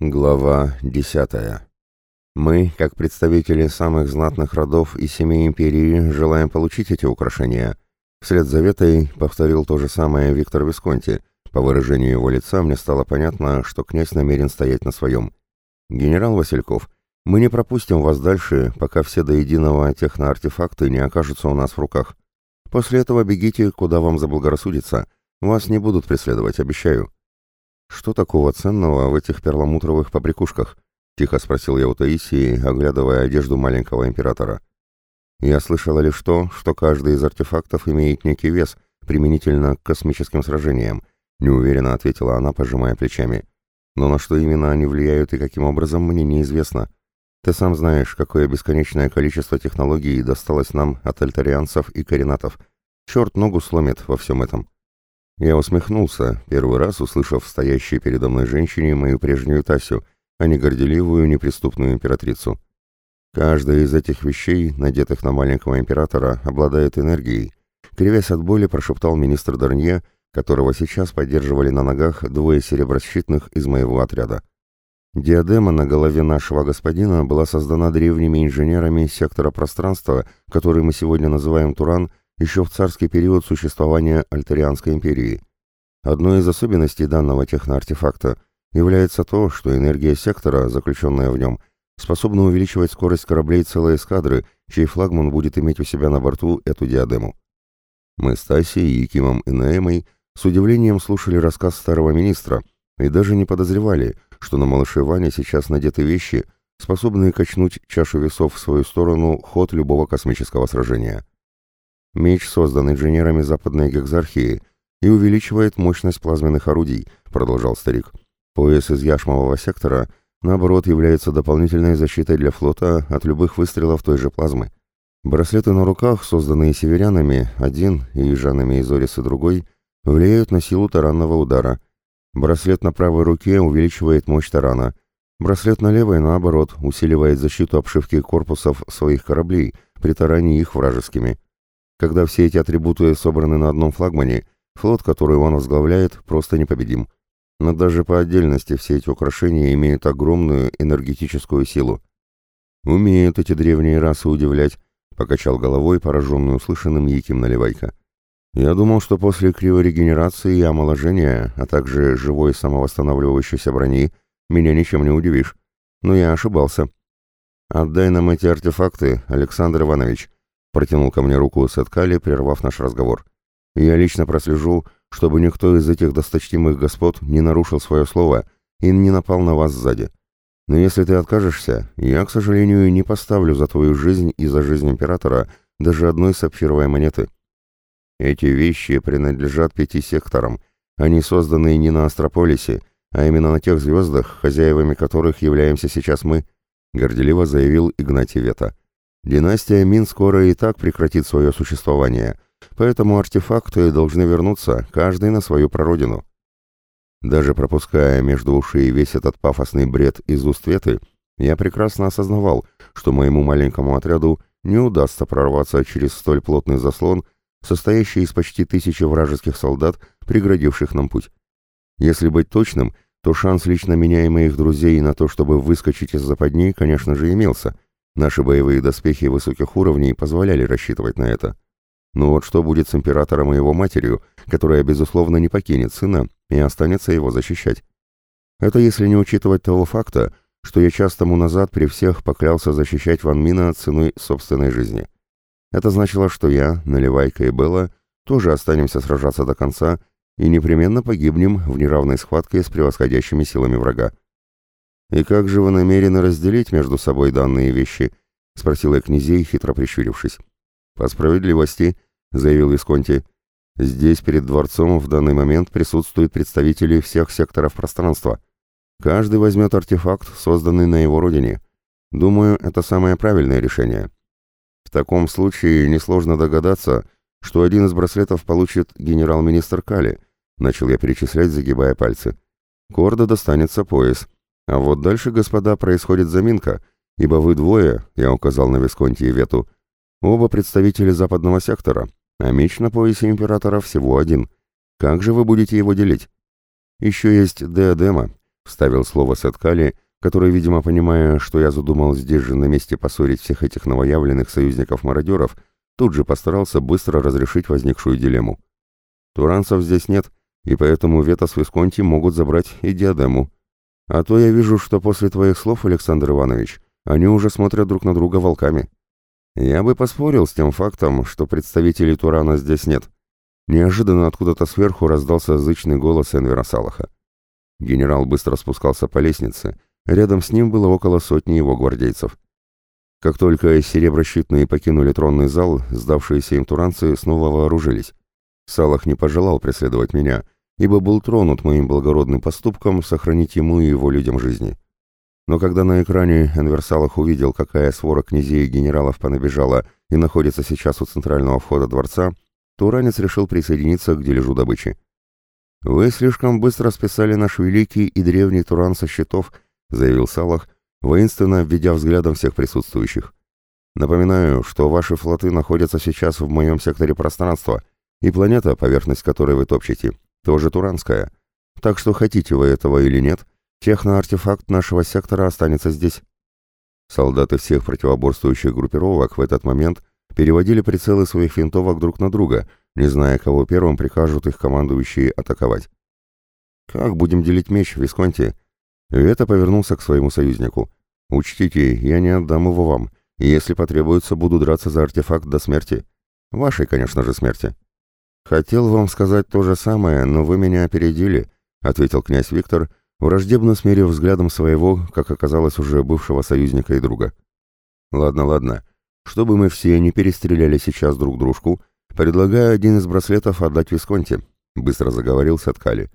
Глава 10. Мы, как представители самых знатных родов и семей империи, желаем получить эти украшения. Вслед за Ветой повторил то же самое Виктор Висконти. По выражению его лица мне стало понятно, что князь намерен стоять на своем. Генерал Васильков, мы не пропустим вас дальше, пока все до единого техноартефакты не окажутся у нас в руках. После этого бегите, куда вам заблагорассудится. Вас не будут преследовать, обещаю. «Что такого ценного в этих перламутровых побрякушках?» — тихо спросил я у Таисии, оглядывая одежду маленького императора. «Я слышала лишь то, что каждый из артефактов имеет некий вес, применительно к космическим сражениям», — неуверенно ответила она, пожимая плечами. «Но на что именно они влияют и каким образом, мне неизвестно. Ты сам знаешь, какое бесконечное количество технологий досталось нам от альтарианцев и коренатов. Черт ногу сломит во всем этом». Я усмехнулся, первый раз услышав стоящей передо мной женщине мою прежнюю Тасю, а не горделивую неприступную императрицу. Каждая из этих вещей, надетых на маленького императора, обладает энергией. Кривясь от боли, прошептал министр Дарнье, которого сейчас поддерживали на ногах двое сереброщитных из моего отряда. Диадема на голове нашего господина была создана древними инженерами сектора пространства, который мы сегодня называем Туран, еще в царский период существования Альтерианской империи. Одной из особенностей данного техноартефакта является то, что энергия сектора, заключенная в нем, способна увеличивать скорость кораблей целой эскадры, чей флагман будет иметь у себя на борту эту диадему. Мы с Тасией, Якимом и Наэмой с удивлением слушали рассказ старого министра и даже не подозревали, что на малыше Ване сейчас надеты вещи, способные качнуть чашу весов в свою сторону ход любого космического сражения. Меч создан инженерами Западной Гекзархии и увеличивает мощность плазменных орудий, продолжал старик. Пояс из яшмового сектора, наоборот, является дополнительной защитой для флота от любых выстрелов той же плазмы. Браслеты на руках, созданные северянами, один, и жанами из Ориса другой, влияют на силу таранного удара. Браслет на правой руке увеличивает мощь тарана. Браслет на левой, наоборот, усиливает защиту обшивки корпусов своих кораблей при тарании их вражескими. Когда все эти атрибуты собраны на одном флагмане, флот, который он возглавляет, просто непобедим. Но даже по отдельности все эти украшения имеют огромную энергетическую силу. «Умеют эти древние расы удивлять», — покачал головой пораженный услышанным Яким Наливайка. «Я думал, что после криворегенерации и омоложения, а также живой самовосстанавливающейся брони, меня ничем не удивишь. Но я ошибался. Отдай нам эти артефакты, Александр Иванович», Протянул ко мне руку Сеткали, прервав наш разговор. «Я лично прослежу, чтобы никто из этих досточтимых господ не нарушил свое слово и не напал на вас сзади. Но если ты откажешься, я, к сожалению, не поставлю за твою жизнь и за жизнь императора даже одной сапфировой монеты. Эти вещи принадлежат пяти секторам. Они созданы не на Астрополисе, а именно на тех звездах, хозяевами которых являемся сейчас мы», — горделиво заявил Игнатий Вета. Династия Мин скоро и так прекратит свое существование, поэтому артефакты должны вернуться, каждый на свою прародину. Даже пропуская между ушей весь этот пафосный бред из уст Веты, я прекрасно осознавал, что моему маленькому отряду не удастся прорваться через столь плотный заслон, состоящий из почти тысячи вражеских солдат, преградивших нам путь. Если быть точным, то шанс лично меня и моих друзей на то, чтобы выскочить из западни, конечно же, имелся — Наши боевые доспехи высоких уровней позволяли рассчитывать на это. Но вот что будет с императором и его матерью, которая, безусловно, не покинет сына и останется его защищать? Это если не учитывать того факта, что я час тому назад при всех поклялся защищать Ван Мина ценой собственной жизни. Это значило, что я, Наливайка и Белла тоже останемся сражаться до конца и непременно погибнем в неравной схватке с превосходящими силами врага. «И как же вы намерены разделить между собой данные вещи?» — спросил я князей, хитро прищурившись. «По справедливости», — заявил Висконти, — «здесь перед дворцом в данный момент присутствуют представители всех секторов пространства. Каждый возьмет артефакт, созданный на его родине. Думаю, это самое правильное решение. В таком случае несложно догадаться, что один из браслетов получит генерал-министр Кали», — начал я перечислять, загибая пальцы. «Корда достанется пояс». А вот дальше, господа, происходит заминка, ибо вы двое, я указал на Висконти и Вету, оба представители западного сектора, а меч на поясе императора всего один. Как же вы будете его делить? Еще есть диадема, Вставил слово Сеткали, который, видимо, понимая, что я задумал здесь же на месте поссорить всех этих новоявленных союзников-мародеров, тут же постарался быстро разрешить возникшую дилемму. Туранцев здесь нет, и поэтому Вета с Висконти могут забрать и диадему. А то я вижу, что после твоих слов, Александр Иванович, они уже смотрят друг на друга волками. Я бы поспорил с тем фактом, что представителей Турана здесь нет. Неожиданно откуда-то сверху раздался зычный голос Энвера Салаха. Генерал быстро спускался по лестнице. Рядом с ним было около сотни его гвардейцев. Как только сереброщитные покинули тронный зал, сдавшиеся им туранцы снова вооружились. Салах не пожелал преследовать меня, ибо был тронут моим благородным поступком сохранить ему и его людям жизни. Но когда на экране Энвер Салах увидел, какая свора князей и генералов понабежала и находится сейчас у центрального входа дворца, то уранец решил присоединиться к дележу добычи. «Вы слишком быстро списали наш великий и древний Туран со счетов», — заявил Салах, воинственно обведя взглядом всех присутствующих. «Напоминаю, что ваши флоты находятся сейчас в моем секторе пространства, и планета, поверхность которой вы топчете, тоже туранская. Так что хотите вы этого или нет, техноартефакт нашего сектора останется здесь». Солдаты всех противоборствующих группировок в этот момент переводили прицелы своих винтовок друг на друга, не зная, кого первым прикажут их командующие атаковать. «Как будем делить меч, Висконти?» Вета повернулся к своему союзнику. «Учтите, я не отдам его вам, и если потребуется, буду драться за артефакт до смерти. Вашей, конечно же, смерти». «Хотел вам сказать то же самое, но вы меня опередили», — ответил князь Виктор, враждебно смерив взглядом своего, как оказалось уже бывшего союзника и друга. «Ладно, ладно. Чтобы мы все не перестреляли сейчас друг дружку, предлагаю один из браслетов отдать Висконте», — быстро заговорил Саткали.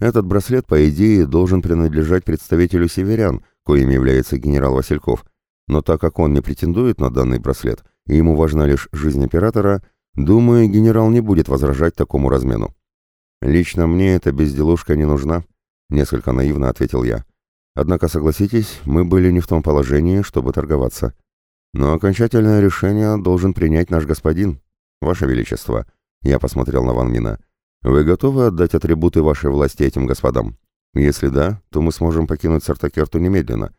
«Этот браслет, по идее, должен принадлежать представителю северян, коим является генерал Васильков, но так как он не претендует на данный браслет, и ему важна лишь жизнь императора, — Думаю, генерал не будет возражать такому размену. Лично мне эта безделушка не нужна, несколько наивно ответил я. Однако, согласитесь, мы были не в том положении, чтобы торговаться. Но окончательное решение должен принять наш господин, ваше величество. Я посмотрел на Ван Мина. Вы готовы отдать атрибуты вашей власти этим господам? Если да, то мы сможем покинуть Сартакерту немедленно.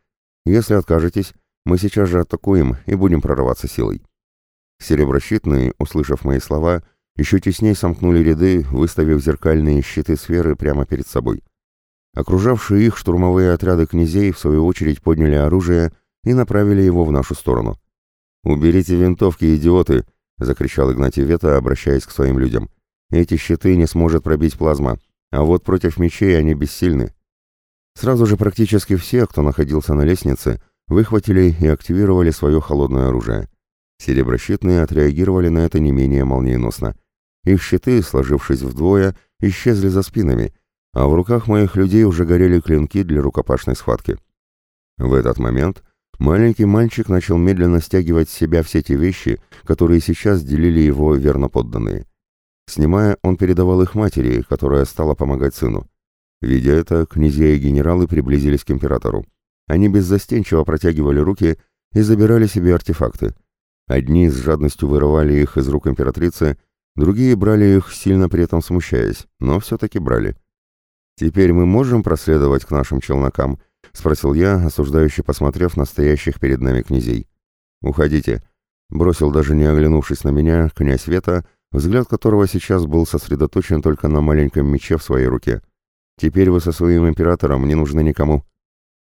Если откажетесь, мы сейчас же атакуем и будем прорываться силой. Сереброщитные, услышав мои слова, еще теснее сомкнули ряды, выставив зеркальные щиты сферы прямо перед собой. Окружавшие их штурмовые отряды князей, в свою очередь, подняли оружие и направили его в нашу сторону. «Уберите винтовки, идиоты!» — закричал Игнатий Вета, обращаясь к своим людям. «Эти щиты не сможет пробить плазма, а вот против мечей они бессильны». Сразу же практически все, кто находился на лестнице, выхватили и активировали свое холодное оружие. Сереброщитные отреагировали на это не менее молниеносно. Их щиты, сложившись вдвое, исчезли за спинами, а в руках моих людей уже горели клинки для рукопашной схватки. В этот момент маленький мальчик начал медленно стягивать с себя все те вещи, которые сейчас делили его верно подданные. Снимая, он передавал их матери, которая стала помогать сыну. Видя это, князья и генералы приблизились к императору. Они беззастенчиво протягивали руки и забирали себе артефакты — Одни с жадностью вырывали их из рук императрицы, другие брали их, сильно при этом смущаясь, но все-таки брали. «Теперь мы можем проследовать к нашим челнокам?» — спросил я, осуждающе посмотрев на стоящих перед нами князей. «Уходите», — бросил даже не оглянувшись на меня князь Вета, взгляд которого сейчас был сосредоточен только на маленьком мече в своей руке. «Теперь вы со своим императором не нужны никому».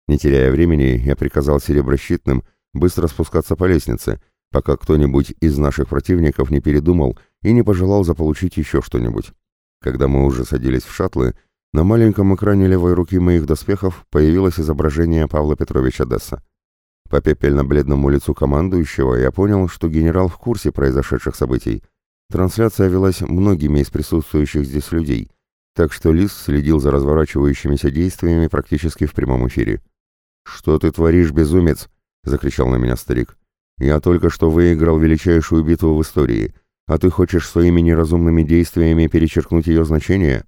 Не теряя времени, я приказал сереброщитным быстро спускаться по лестнице — пока кто-нибудь из наших противников не передумал и не пожелал заполучить еще что-нибудь. Когда мы уже садились в шаттлы, на маленьком экране левой руки моих доспехов появилось изображение Павла Петровича Десса. По пепельно-бледному лицу командующего я понял, что генерал в курсе произошедших событий. Трансляция велась многими из присутствующих здесь людей, так что Лис следил за разворачивающимися действиями практически в прямом эфире. «Что ты творишь, безумец?» — закричал на меня старик. Я только что выиграл величайшую битву в истории, а ты хочешь своими неразумными действиями перечеркнуть ее значение?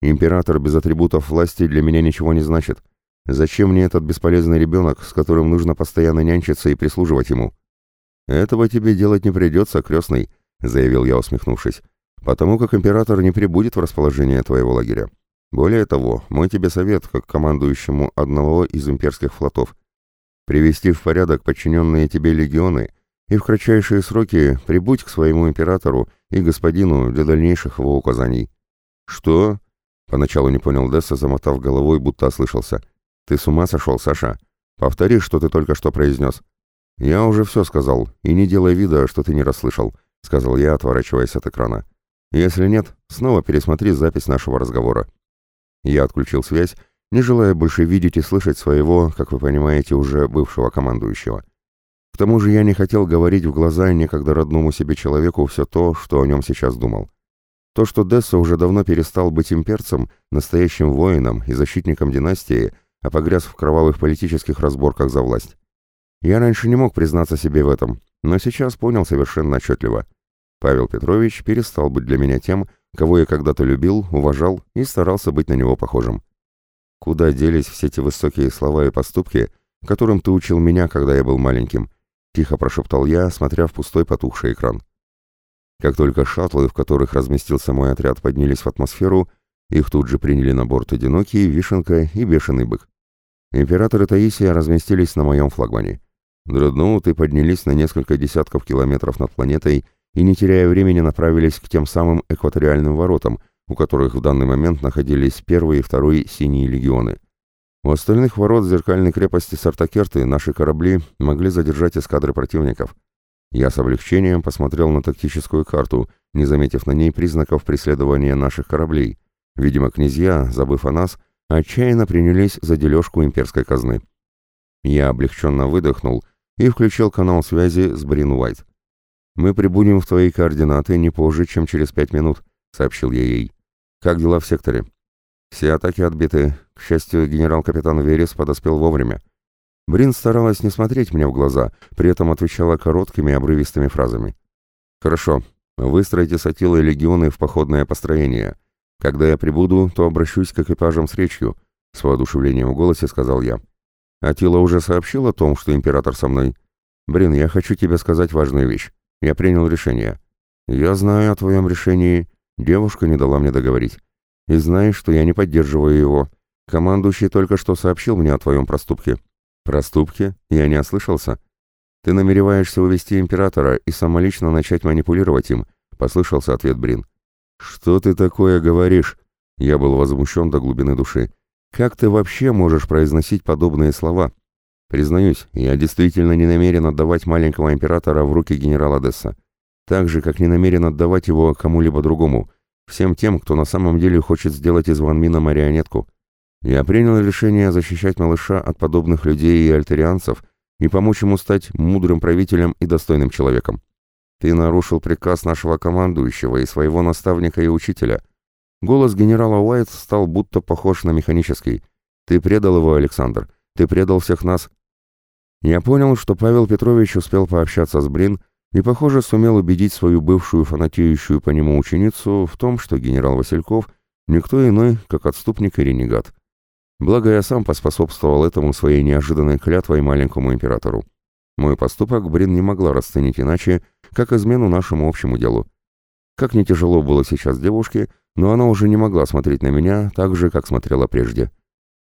Император без атрибутов власти для меня ничего не значит. Зачем мне этот бесполезный ребенок, с которым нужно постоянно нянчиться и прислуживать ему? Этого тебе делать не придется, крестный, заявил я, усмехнувшись, потому как император не прибудет в расположение твоего лагеря. Более того, мой тебе совет, как командующему одного из имперских флотов. Привести в порядок подчиненные тебе легионы и в кратчайшие сроки прибудь к своему императору и господину для дальнейших его указаний. Что? Поначалу не понял Десса, замотав головой, будто ослышался. Ты с ума сошел, Саша? Повтори, что ты только что произнес. Я уже все сказал, и не делай вида, что ты не расслышал, сказал я, отворачиваясь от экрана. Если нет, снова пересмотри запись нашего разговора. Я отключил связь, не желая больше видеть и слышать своего, как вы понимаете, уже бывшего командующего. К тому же я не хотел говорить в глаза некогда родному себе человеку все то, что о нем сейчас думал. То, что Десса уже давно перестал быть имперцем, настоящим воином и защитником династии, а погряз в кровавых политических разборках за власть. Я раньше не мог признаться себе в этом, но сейчас понял совершенно отчетливо. Павел Петрович перестал быть для меня тем, кого я когда-то любил, уважал и старался быть на него похожим. Куда делись все эти высокие слова и поступки, которым ты учил меня, когда я был маленьким? Тихо прошептал я, смотря в пустой потухший экран. Как только шаттлы, в которых разместился мой отряд, поднялись в атмосферу, их тут же приняли на борт одинокий, вишенка и бешеный бык. Император и Таисия разместились на моем флагмане. Дредноуты поднялись на несколько десятков километров над планетой и, не теряя времени, направились к тем самым экваториальным воротам, у которых в данный момент находились первый и второй синие легионы. У остальных ворот зеркальной крепости Сартакерты наши корабли могли задержать эскадры противников. Я с облегчением посмотрел на тактическую карту, не заметив на ней признаков преследования наших кораблей. Видимо, князья, забыв о нас, отчаянно принялись за дележку имперской казны. Я облегченно выдохнул и включил канал связи с Брин Уайт. «Мы прибудем в твои координаты не позже, чем через пять минут», — сообщил я ей. «Как дела в секторе?» «Все атаки отбиты. К счастью, генерал-капитан Верес подоспел вовремя». Брин старалась не смотреть мне в глаза, при этом отвечала короткими обрывистыми фразами. «Хорошо. Выстройте с Атилой легионы в походное построение. Когда я прибуду, то обращусь к экипажам с речью», — с воодушевлением в голосе сказал я. «Атила уже сообщил о том, что император со мной?» «Брин, я хочу тебе сказать важную вещь. Я принял решение. Я знаю о твоем решении. Девушка не дала мне договорить. И знаешь, что я не поддерживаю его. Командующий только что сообщил мне о твоем проступке. Проступке? Я не ослышался. Ты намереваешься увести императора и самолично начать манипулировать им, послышался ответ Брин. Что ты такое говоришь? Я был возмущен до глубины души. Как ты вообще можешь произносить подобные слова? Признаюсь, я действительно не намерен отдавать маленького императора в руки генерала Десса. Так же, как не намерен отдавать его кому-либо другому, всем тем, кто на самом деле хочет сделать из Ван Мина марионетку. Я принял решение защищать малыша от подобных людей и альтерианцев и помочь ему стать мудрым правителем и достойным человеком. Ты нарушил приказ нашего командующего и своего наставника и учителя. Голос генерала Уайт стал будто похож на механический. Ты предал его, Александр. Ты предал всех нас. Я понял, что Павел Петрович успел пообщаться с Брин и, похоже, сумел убедить свою бывшую фанатеющую по нему ученицу в том, что генерал Васильков никто иной, как отступник и ренегат. Благо я сам поспособствовал этому своей неожиданной клятвой маленькому императору. Мой поступок Брин не могла расценить иначе, как измену нашему общему делу. Как не тяжело было сейчас девушке, но она уже не могла смотреть на меня так же, как смотрела прежде.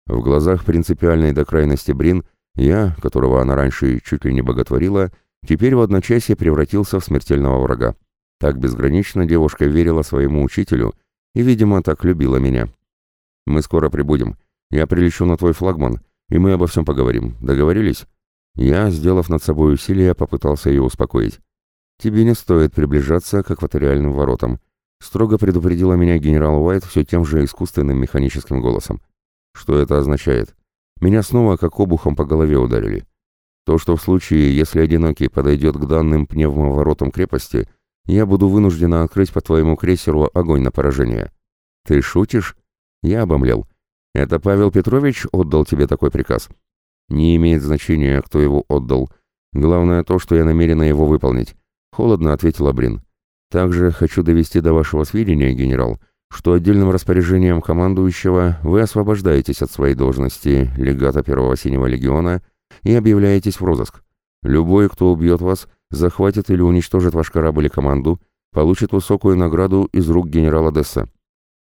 В глазах принципиальной до крайности Брин я, которого она раньше чуть ли не боготворила, теперь в одночасье превратился в смертельного врага. Так безгранично девушка верила своему учителю и, видимо, так любила меня. «Мы скоро прибудем. Я прилечу на твой флагман, и мы обо всем поговорим. Договорились?» Я, сделав над собой усилие, попытался ее успокоить. «Тебе не стоит приближаться к экваториальным воротам», строго предупредила меня генерал Уайт все тем же искусственным механическим голосом. «Что это означает?» Меня снова как обухом по голове ударили. То, что в случае, если одинокий подойдет к данным пневмоворотам крепости, я буду вынуждена открыть по твоему крейсеру огонь на поражение. Ты шутишь? Я обомлел. Это Павел Петрович отдал тебе такой приказ? Не имеет значения, кто его отдал. Главное то, что я намерена его выполнить. Холодно ответила Брин. Также хочу довести до вашего сведения, генерал, что отдельным распоряжением командующего вы освобождаетесь от своей должности легата Первого Синего Легиона и объявляетесь в розыск. Любой, кто убьет вас, захватит или уничтожит ваш корабль или команду, получит высокую награду из рук генерала Десса.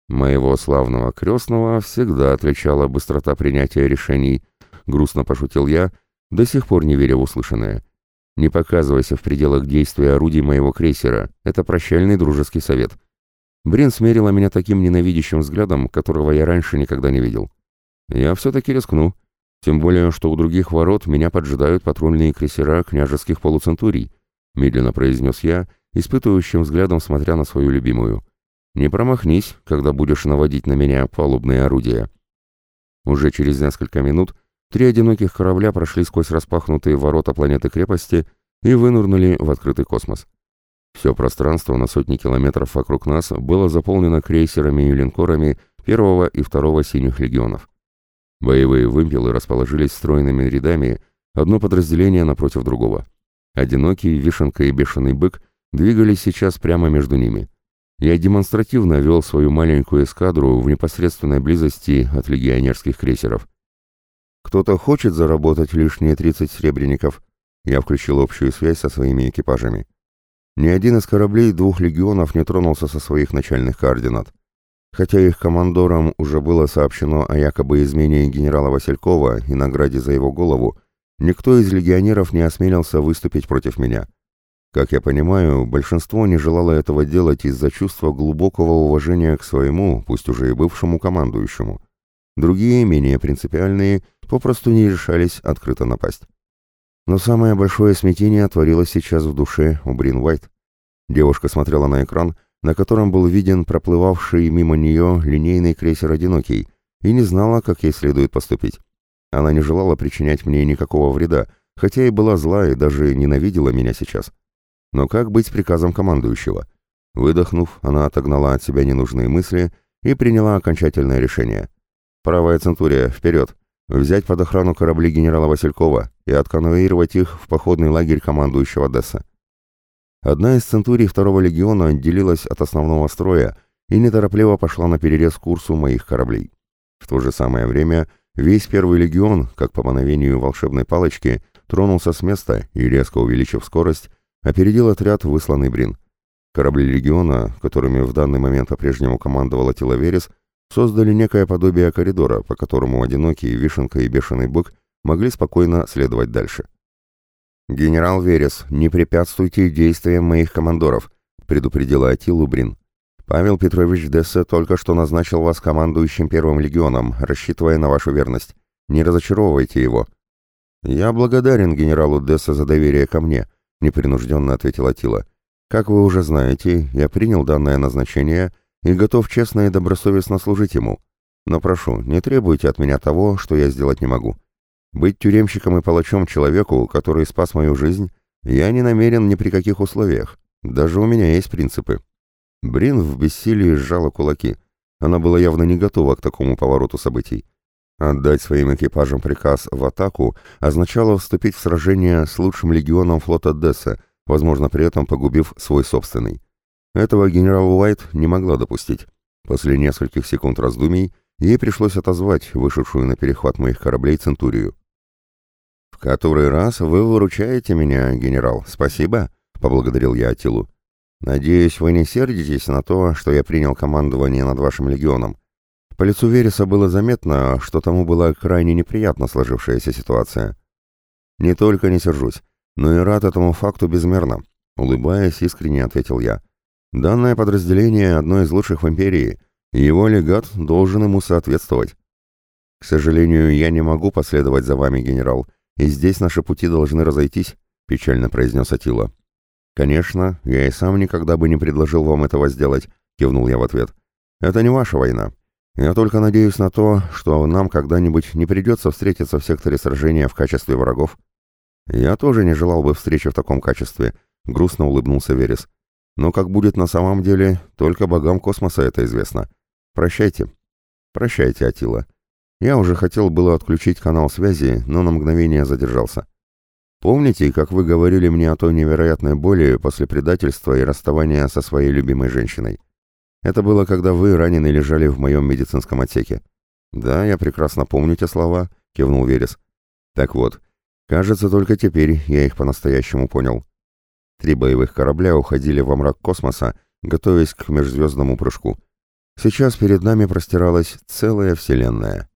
Моего славного крестного всегда отличала быстрота принятия решений. Грустно пошутил я, до сих пор не веря в услышанное. Не показывайся в пределах действия орудий моего крейсера. Это прощальный дружеский совет. Брин смерила меня таким ненавидящим взглядом, которого я раньше никогда не видел. Я все-таки рискну. Тем более, что у других ворот меня поджидают патрульные крейсера княжеских полуцентурий, медленно произнес я, испытывающим взглядом смотря на свою любимую. Не промахнись, когда будешь наводить на меня палубные орудия. Уже через несколько минут три одиноких корабля прошли сквозь распахнутые ворота планеты-крепости и вынырнули в открытый космос. Все пространство на сотни километров вокруг нас было заполнено крейсерами и линкорами первого и второго синих легионов. Боевые вымпелы расположились стройными рядами, одно подразделение напротив другого. Одинокий, вишенка и бешеный бык двигались сейчас прямо между ними. Я демонстративно вел свою маленькую эскадру в непосредственной близости от легионерских крейсеров. «Кто-то хочет заработать лишние 30 сребреников?» Я включил общую связь со своими экипажами. Ни один из кораблей двух легионов не тронулся со своих начальных координат. Хотя их командорам уже было сообщено о якобы измене генерала Василькова и награде за его голову, никто из легионеров не осмелился выступить против меня. Как я понимаю, большинство не желало этого делать из-за чувства глубокого уважения к своему, пусть уже и бывшему командующему. Другие, менее принципиальные, попросту не решались открыто напасть. Но самое большое смятение творилось сейчас в душе у Брин Уайт. Девушка смотрела на экран, на котором был виден проплывавший мимо нее линейный крейсер «Одинокий», и не знала, как ей следует поступить. Она не желала причинять мне никакого вреда, хотя и была зла и даже ненавидела меня сейчас. Но как быть приказом командующего? Выдохнув, она отогнала от себя ненужные мысли и приняла окончательное решение. «Правая Центурия, вперед! Взять под охрану корабли генерала Василькова и отконвоировать их в походный лагерь командующего Десса. Одна из центурий второго легиона отделилась от основного строя и неторопливо пошла на перерез курсу моих кораблей. В то же самое время весь первый легион, как по мановению волшебной палочки, тронулся с места и, резко увеличив скорость, опередил отряд, высланный Брин. Корабли легиона, которыми в данный момент по-прежнему командовала Тиловерис, создали некое подобие коридора, по которому одинокий Вишенка и Бешеный Бык могли спокойно следовать дальше. «Генерал Верес, не препятствуйте действиям моих командоров», — предупредила Атилу Брин. «Павел Петрович Дессе только что назначил вас командующим Первым легионом, рассчитывая на вашу верность. Не разочаровывайте его». «Я благодарен генералу Дессе за доверие ко мне», — непринужденно ответила Атила. «Как вы уже знаете, я принял данное назначение и готов честно и добросовестно служить ему. Но прошу, не требуйте от меня того, что я сделать не могу. Быть тюремщиком и палачом человеку, который спас мою жизнь, я не намерен ни при каких условиях. Даже у меня есть принципы. Брин в бессилии сжала кулаки. Она была явно не готова к такому повороту событий. Отдать своим экипажам приказ в атаку означало вступить в сражение с лучшим легионом флота Десса, возможно, при этом погубив свой собственный. Этого генерал Уайт не могла допустить. После нескольких секунд раздумий ей пришлось отозвать вышедшую на перехват моих кораблей Центурию. «В который раз вы выручаете меня, генерал. Спасибо», — поблагодарил я Атилу. «Надеюсь, вы не сердитесь на то, что я принял командование над вашим легионом. По лицу Вереса было заметно, что тому была крайне неприятна сложившаяся ситуация. Не только не сержусь, но и рад этому факту безмерно», — улыбаясь, искренне ответил я. «Данное подразделение одно из лучших в империи, и его легат должен ему соответствовать. К сожалению, я не могу последовать за вами, генерал, и здесь наши пути должны разойтись, печально произнес Атила. Конечно, я и сам никогда бы не предложил вам этого сделать, кивнул я в ответ. Это не ваша война. Я только надеюсь на то, что нам когда-нибудь не придется встретиться в секторе сражения в качестве врагов. Я тоже не желал бы встречи в таком качестве, грустно улыбнулся Верес. Но как будет на самом деле, только богам космоса это известно. Прощайте. Прощайте, Атила. Я уже хотел было отключить канал связи, но на мгновение задержался. Помните, как вы говорили мне о той невероятной боли после предательства и расставания со своей любимой женщиной? Это было, когда вы, раненые, лежали в моем медицинском отсеке. Да, я прекрасно помню те слова, кивнул Верес. Так вот, кажется, только теперь я их по-настоящему понял. Три боевых корабля уходили во мрак космоса, готовясь к межзвездному прыжку. Сейчас перед нами простиралась целая вселенная.